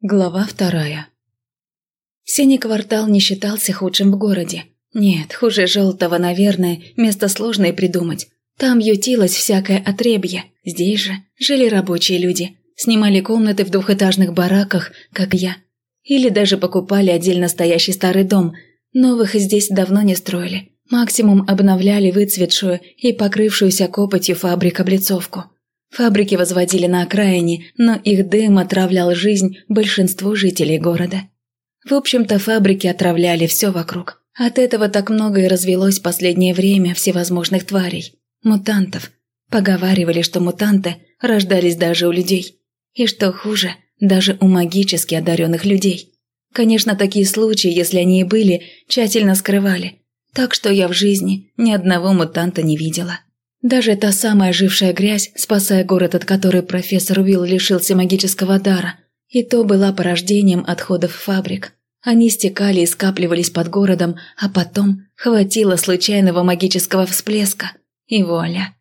Глава вторая. Синий квартал не считался худшим в городе. Нет, хуже желтого, наверное, место сложное придумать. Там ютилось всякое отребье. Здесь же жили рабочие люди. Снимали комнаты в двухэтажных бараках, как я. Или даже покупали отдельно стоящий старый дом. Новых здесь давно не строили. Максимум обновляли выцветшую и покрывшуюся копотью фабрик-облицовку. Фабрики возводили на окраине, но их дым отравлял жизнь большинству жителей города. В общем-то, фабрики отравляли все вокруг. От этого так много и развелось в последнее время всевозможных тварей. Мутантов. Поговаривали, что мутанты рождались даже у людей. И что хуже, даже у магически одаренных людей. Конечно, такие случаи, если они и были, тщательно скрывали. Так что я в жизни ни одного мутанта не видела. Даже та самая жившая грязь, спасая город, от которой профессор Уилл лишился магического дара, и то была порождением отходов фабрик. Они стекали и скапливались под городом, а потом хватило случайного магического всплеска, и вуаля.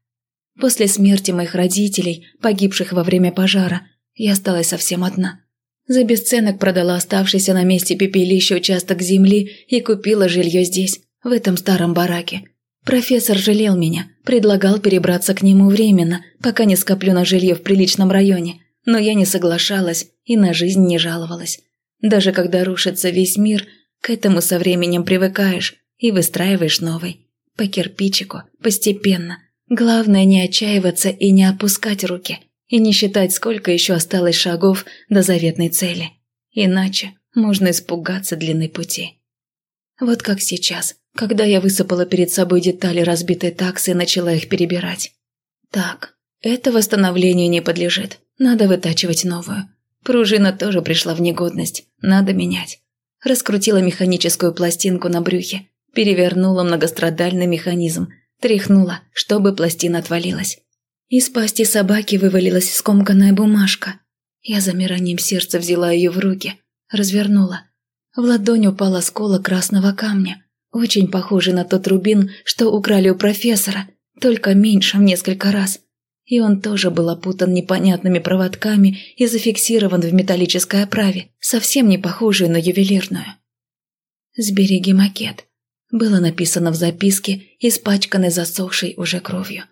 После смерти моих родителей, погибших во время пожара, я осталась совсем одна. За бесценок продала оставшийся на месте пепелища участок земли и купила жилье здесь, в этом старом бараке. Профессор жалел меня, предлагал перебраться к нему временно, пока не скоплю на жилье в приличном районе, но я не соглашалась и на жизнь не жаловалась. Даже когда рушится весь мир, к этому со временем привыкаешь и выстраиваешь новый. По кирпичику, постепенно. Главное не отчаиваться и не опускать руки, и не считать, сколько еще осталось шагов до заветной цели. Иначе можно испугаться длины пути. Вот как сейчас – когда я высыпала перед собой детали разбитой таксы и начала их перебирать. Так, это восстановлению не подлежит. Надо вытачивать новую. Пружина тоже пришла в негодность. Надо менять. Раскрутила механическую пластинку на брюхе. Перевернула многострадальный механизм. Тряхнула, чтобы пластина отвалилась. Из пасти собаки вывалилась скомканная бумажка. Я замиранием сердца взяла ее в руки. Развернула. В ладонь упал осколок красного камня – очень похожий на тот рубин, что украли у профессора, только меньше в несколько раз. И он тоже был опутан непонятными проводками и зафиксирован в металлической оправе, совсем не похожей на ювелирную. «Сбереги макет», было написано в записке, испачканной засохшей уже кровью.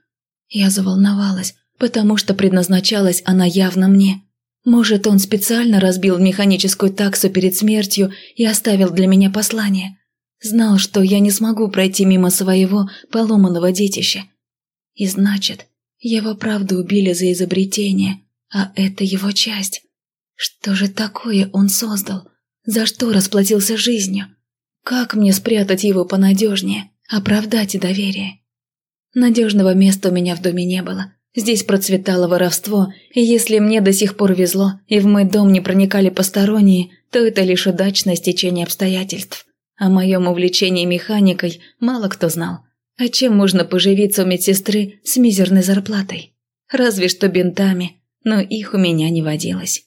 Я заволновалась, потому что предназначалась она явно мне. Может, он специально разбил механическую таксу перед смертью и оставил для меня послание – Знал, что я не смогу пройти мимо своего поломанного детища. И значит, его правду убили за изобретение, а это его часть. Что же такое он создал? За что расплатился жизнью? Как мне спрятать его понадежнее, оправдать доверие? Надежного места у меня в доме не было. Здесь процветало воровство, и если мне до сих пор везло, и в мой дом не проникали посторонние, то это лишь удачное стечение обстоятельств. О моем увлечении механикой мало кто знал. А чем можно поживиться у медсестры с мизерной зарплатой? Разве что бинтами, но их у меня не водилось.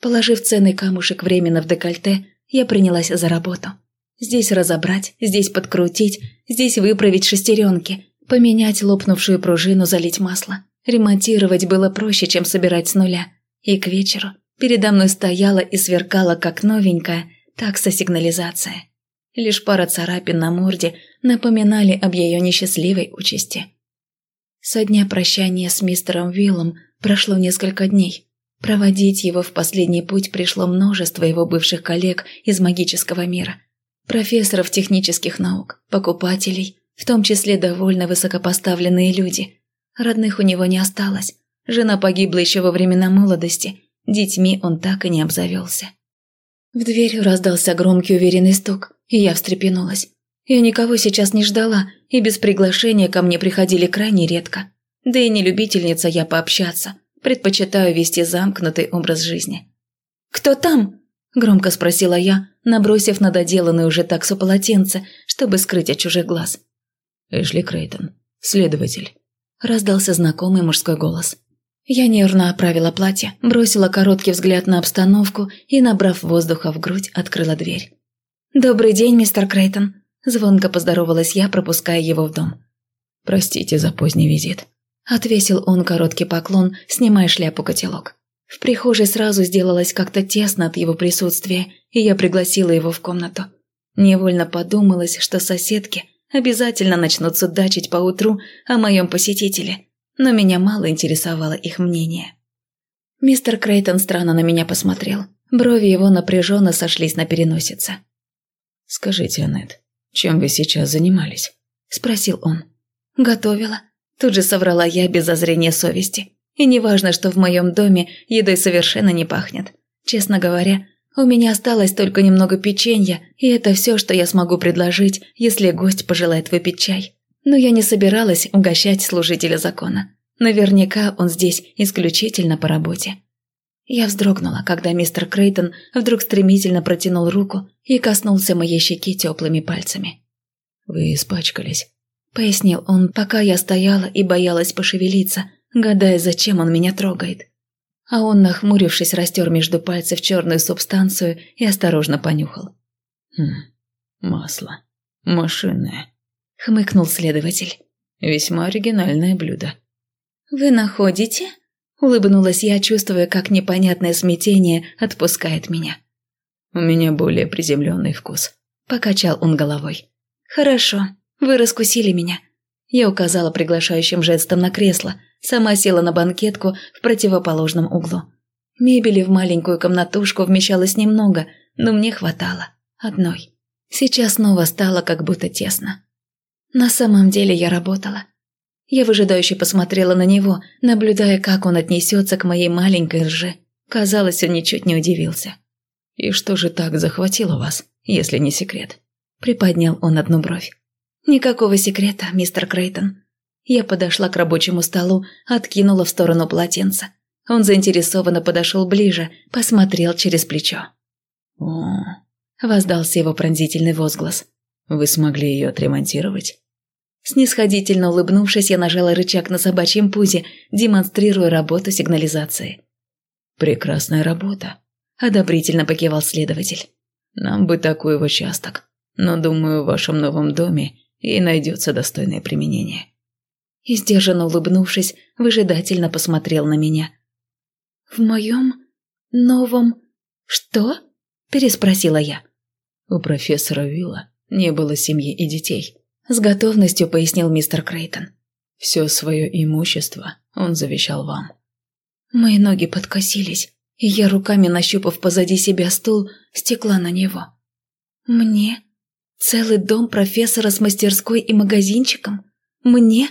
Положив ценный камушек временно в декольте, я принялась за работу. Здесь разобрать, здесь подкрутить, здесь выправить шестеренки, поменять лопнувшую пружину, залить масло. Ремонтировать было проще, чем собирать с нуля. И к вечеру передо мной стояла и сверкала, как новенькая, такса-сигнализация. Лишь пара царапин на морде напоминали об ее несчастливой участи. Со дня прощания с мистером Виллом прошло несколько дней. Проводить его в последний путь пришло множество его бывших коллег из магического мира. Профессоров технических наук, покупателей, в том числе довольно высокопоставленные люди. Родных у него не осталось. Жена погибла еще во времена молодости. Детьми он так и не обзавелся. В дверь раздался громкий уверенный стук, и я встрепенулась. Я никого сейчас не ждала, и без приглашения ко мне приходили крайне редко. Да и не любительница я пообщаться, предпочитаю вести замкнутый образ жизни. «Кто там?» – громко спросила я, набросив на доделанное уже таксу полотенце, чтобы скрыть от чужих глаз. «Эшли Крейтон, следователь», – раздался знакомый мужской голос. Я нервно оправила платье, бросила короткий взгляд на обстановку и, набрав воздуха в грудь, открыла дверь. «Добрый день, мистер Крейтон», – звонко поздоровалась я, пропуская его в дом. «Простите за поздний визит», – отвесил он короткий поклон, снимая шляпу-котелок. В прихожей сразу сделалось как-то тесно от его присутствия, и я пригласила его в комнату. Невольно подумалось, что соседки обязательно начнут судачить поутру о моем посетителе, но меня мало интересовало их мнение. Мистер Крейтон странно на меня посмотрел. Брови его напряженно сошлись на переносице. «Скажите, Аннет, чем вы сейчас занимались?» – спросил он. «Готовила». Тут же соврала я без зазрения совести. И неважно, что в моем доме едой совершенно не пахнет. Честно говоря, у меня осталось только немного печенья, и это все, что я смогу предложить, если гость пожелает выпить чай. Но я не собиралась угощать служителя закона. Наверняка он здесь исключительно по работе. Я вздрогнула, когда мистер Крейтон вдруг стремительно протянул руку и коснулся моей щеки теплыми пальцами. «Вы испачкались», — пояснил он, пока я стояла и боялась пошевелиться, гадая, зачем он меня трогает. А он, нахмурившись, растер между пальцев черную субстанцию и осторожно понюхал. «Хм, масло. Машинное», — хмыкнул следователь. «Весьма оригинальное блюдо». «Вы находите?» Улыбнулась я, чувствуя, как непонятное смятение отпускает меня. «У меня более приземленный вкус», – покачал он головой. «Хорошо, вы раскусили меня». Я указала приглашающим жестом на кресло, сама села на банкетку в противоположном углу. Мебели в маленькую комнатушку вмещалось немного, но мне хватало. Одной. Сейчас снова стало как будто тесно. На самом деле я работала. Я выжидающе посмотрела на него, наблюдая, как он отнесется к моей маленькой лжи. Казалось, он ничуть не удивился. «И что же так захватило вас, если не секрет?» Приподнял он одну бровь. «Никакого секрета, мистер Крейтон». Я подошла к рабочему столу, откинула в сторону полотенца. Он заинтересованно подошел ближе, посмотрел через плечо. «О!» – воздался его пронзительный возглас. «Вы смогли ее отремонтировать?» Снисходительно улыбнувшись, я нажала рычаг на собачьем пузе, демонстрируя работу сигнализации. «Прекрасная работа», – одобрительно покивал следователь. «Нам бы такой в участок, но, думаю, в вашем новом доме ей найдется достойное применение». И сдержанно улыбнувшись, выжидательно посмотрел на меня. «В моем новом... что?» – переспросила я. У профессора Вилла не было семьи и детей. С готовностью пояснил мистер Крейтон. Все свое имущество он завещал вам. Мои ноги подкосились, и я руками, нащупав позади себя стул, стекла на него. Мне? Целый дом профессора с мастерской и магазинчиком? Мне?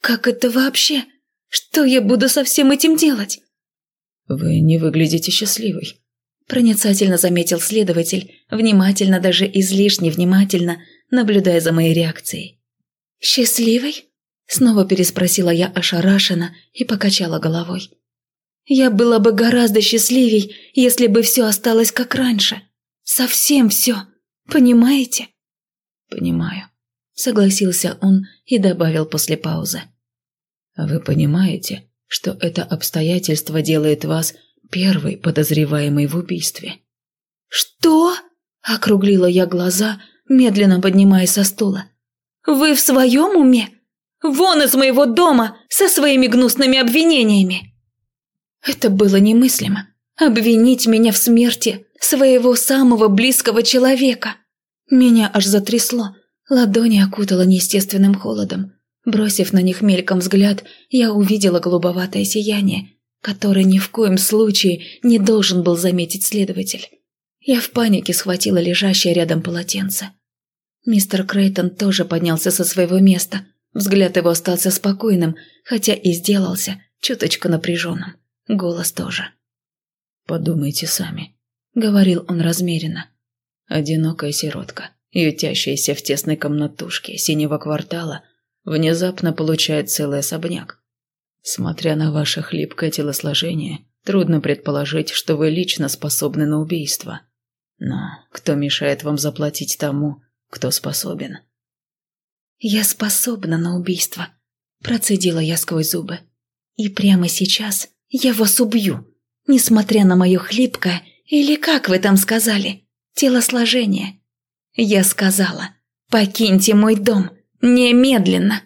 Как это вообще? Что я буду со всем этим делать? Вы не выглядите счастливой. Проницательно заметил следователь, внимательно, даже излишне внимательно, наблюдая за моей реакцией. «Счастливой?» – снова переспросила я ошарашенно и покачала головой. «Я была бы гораздо счастливей, если бы все осталось как раньше. Совсем все. Понимаете?» «Понимаю», – согласился он и добавил после паузы. «А вы понимаете, что это обстоятельство делает вас первой подозреваемой в убийстве?» «Что?» – округлила я глаза, медленно поднимаясь со стула. «Вы в своем уме? Вон из моего дома со своими гнусными обвинениями!» Это было немыслимо. Обвинить меня в смерти своего самого близкого человека. Меня аж затрясло, ладони окутало неестественным холодом. Бросив на них мельком взгляд, я увидела голубоватое сияние, которое ни в коем случае не должен был заметить следователь. Я в панике схватила лежащее рядом полотенце. Мистер Крейтон тоже поднялся со своего места. Взгляд его остался спокойным, хотя и сделался чуточку напряженным. Голос тоже. «Подумайте сами», — говорил он размеренно. «Одинокая сиротка, ютящаяся в тесной комнатушке синего квартала, внезапно получает целый особняк. Смотря на ваше хлипкое телосложение, трудно предположить, что вы лично способны на убийство. Но кто мешает вам заплатить тому, кто способен. «Я способна на убийство», – процедила я сквозь зубы. «И прямо сейчас я вас убью, несмотря на мое хлипкое, или как вы там сказали, телосложение. Я сказала, покиньте мой дом, немедленно!»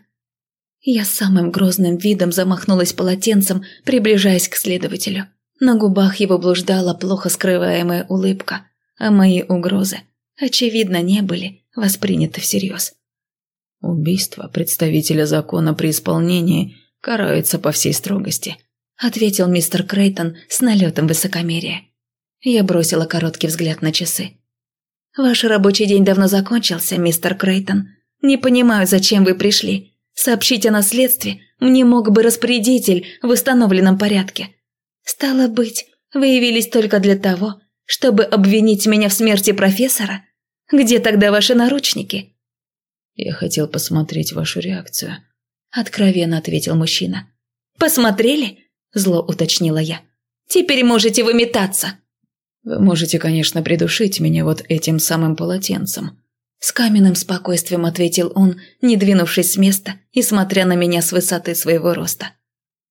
Я самым грозным видом замахнулась полотенцем, приближаясь к следователю. На губах его блуждала плохо скрываемая улыбка, а мои угрозы, очевидно, не были восприняты всерьез. «Убийство представителя закона при исполнении карается по всей строгости», ответил мистер Крейтон с налетом высокомерия. Я бросила короткий взгляд на часы. «Ваш рабочий день давно закончился, мистер Крейтон. Не понимаю, зачем вы пришли. Сообщить о наследстве мне мог бы распорядитель в установленном порядке. Стало быть, вы явились только для того, чтобы обвинить меня в смерти профессора? Где тогда ваши наручники?» «Я хотел посмотреть вашу реакцию», – откровенно ответил мужчина. «Посмотрели?» – зло уточнила я. «Теперь можете выметаться». «Вы можете, конечно, придушить меня вот этим самым полотенцем», с каменным спокойствием ответил он, не двинувшись с места и смотря на меня с высоты своего роста.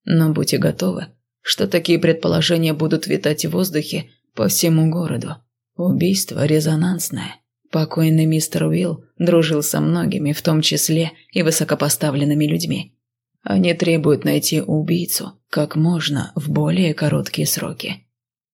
«Но будьте готовы, что такие предположения будут витать в воздухе по всему городу. Убийство резонансное. Покойный мистер Уилл дружил со многими, в том числе и высокопоставленными людьми. Они требуют найти убийцу как можно в более короткие сроки».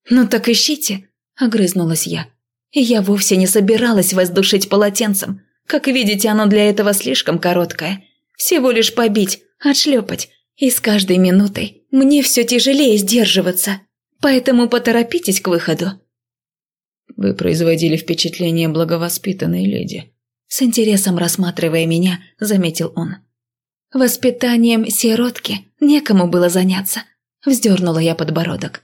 «Ну так ищите», – огрызнулась я. Я вовсе не собиралась вас душить полотенцем. Как видите, оно для этого слишком короткое. Всего лишь побить, отшлепать. И с каждой минутой мне все тяжелее сдерживаться. Поэтому поторопитесь к выходу. Вы производили впечатление благовоспитанной леди. С интересом рассматривая меня, заметил он. Воспитанием сиротки некому было заняться. Вздернула я подбородок.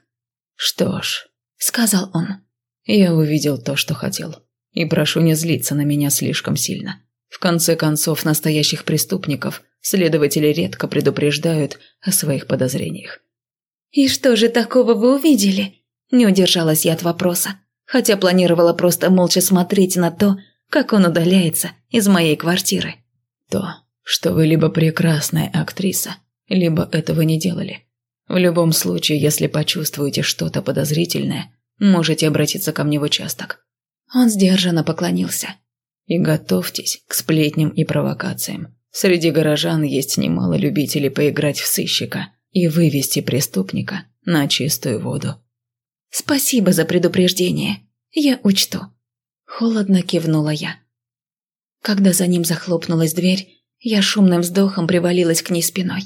Что ж, сказал он. Я увидел то, что хотел. И прошу не злиться на меня слишком сильно. В конце концов, настоящих преступников следователи редко предупреждают о своих подозрениях. «И что же такого вы увидели?» Не удержалась я от вопроса, хотя планировала просто молча смотреть на то, как он удаляется из моей квартиры. То, что вы либо прекрасная актриса, либо этого не делали. В любом случае, если почувствуете что-то подозрительное, Можете обратиться ко мне в участок». Он сдержанно поклонился. «И готовьтесь к сплетням и провокациям. Среди горожан есть немало любителей поиграть в сыщика и вывести преступника на чистую воду». «Спасибо за предупреждение. Я учту». Холодно кивнула я. Когда за ним захлопнулась дверь, я шумным вздохом привалилась к ней спиной.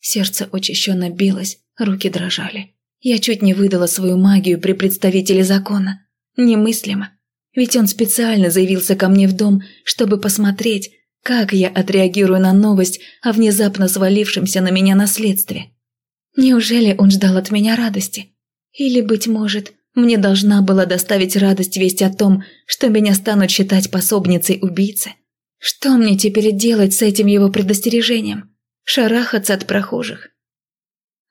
Сердце учащенно билось, руки дрожали. Я чуть не выдала свою магию при представителе закона. Немыслимо. Ведь он специально заявился ко мне в дом, чтобы посмотреть, как я отреагирую на новость о внезапно свалившемся на меня наследстве. Неужели он ждал от меня радости? Или, быть может, мне должна была доставить радость весть о том, что меня станут считать пособницей убийцы? Что мне теперь делать с этим его предостережением? Шарахаться от прохожих?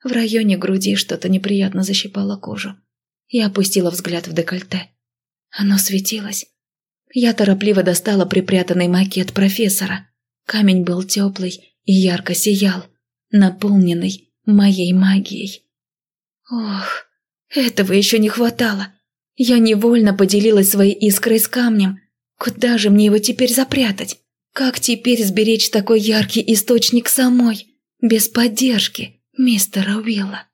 В районе груди что-то неприятно защипало кожу. Я опустила взгляд в декольте. Оно светилось. Я торопливо достала припрятанный макет профессора. Камень был теплый и ярко сиял, наполненный моей магией. Ох, этого еще не хватало. Я невольно поделилась своей искрой с камнем. Куда же мне его теперь запрятать? Как теперь сберечь такой яркий источник самой, без поддержки? мистера Уилла.